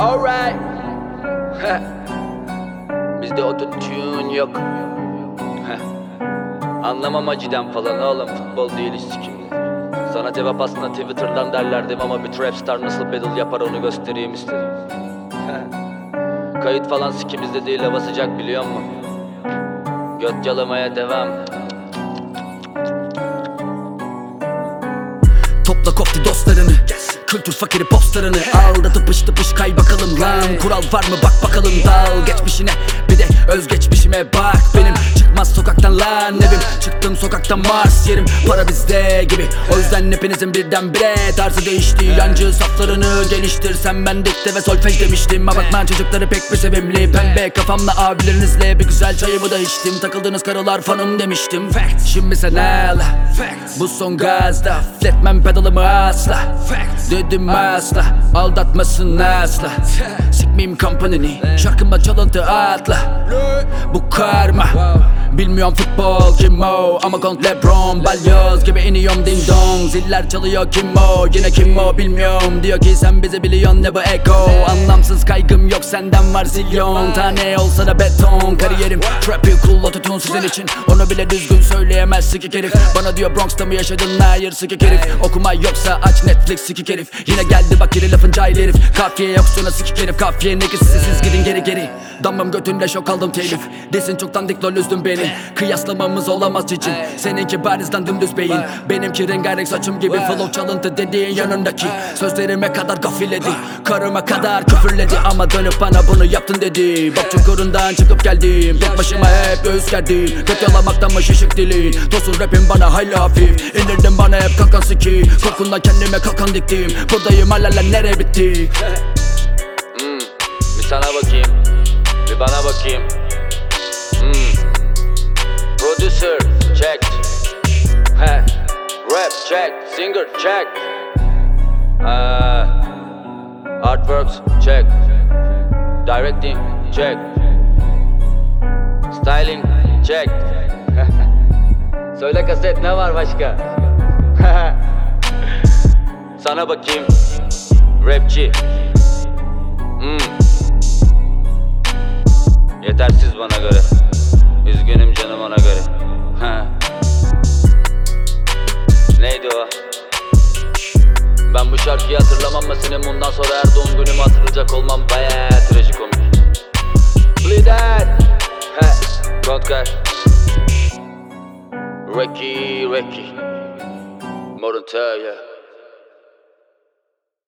Alright. Bizde ototune yok. Anlamam aciden falan oğlum futbol değil sikim. Sana cevap aslında Twitter'dan derlerdim ama bir trap star nasıl battle yapar onu göstereyim istedim. Kayıt falan sikimizde değil hava sıcak biliyor musun? Göt yalamaya devam. Topla koptu dostlarını Kültür fakiri postlarını Al da tıpış tıpış Kural var mı? Bak bakalım dal Geçmişine. Bir de özgeçmişime bak. Benim sokaktan lan evim Çıktım sokaktan Mars yerim. Para bizde gibi. O yüzden hepinizin birdenbire Tarzı değişti. Yancı saflarını Geliştirsen ben dikte ve solfej demiştim. Ha bak lan çocukları pek bir sevimli. Pembe kafamla abilerinizle Bir güzel çayımı da içtim. Takıldığınız karılar fanım demiştim. Şimdi sen al Bu son gazda. Fletmem pedalımı asla. Dedim asla. Aldatmasın asla. Sikmeyeyim kampanini Şarkıma çalıntı atla. Bu karma Bilmiyorum futbol kim o Ama kont Lebron Balyoz gibi iniyorum ding dong. Ziller çalıyor kim o Yine kim o bilmiyorum. Diyor ki sen bizi biliyorsun ne bu eko? Anlamsız kaygım yok senden var zilyon. Tane olsa da beton. Kariyerim trap you cool ototune sizin için. Onu bile düzgün söyleyemez sikik herif Bana diyor Bronx'ta mı yaşadın hayır sikik herif Okuma yoksa aç Netflix sikik herif Yine geldi bak geri lafın cahil herif. Kafiye yok sonra sikik herif Kafiye ne ki siz siz gidin geri geri. Damım götünde şok aldım telif. Desin çoktan dik lol üzdün beni. Kıyaslamamız olamaz cicim Seninki barizden dümdüz beyin. Benimki rengarenk saçım gibi. Flow çalıntı dediğin yanındaki. Sözlerime kadar gafilledi. Karıma kadar küfürledi Ama dönüp bana bunu yaptın dedi Bak çukurundan çıkıp geldim Tek başıma hep göğüs gerdim Kopyalamaktan mı şişik dilin Tosun rapim bana hayli hafif İndirdim bana hep kakan siki Kokunla kendime kakan diktim Buradayım hala nereye bitti Hmm, bir sana bakayım. Bir bana bakayım. Hmm. Producer, check. Rap, check. Singer, check. Uh, artworks, check. Directing, check. Styling, check. Söyle kaset ne var başka? Sana bakayım. Rapçi. Hmm. Yetersiz bana göre. Ben bu şarkıyı hatırlamam mı senin bundan sonra her doğum günümü hatırlayacak olmam baya trajikomik. That. He. Godgar. Ricky, Ricky. Montaya.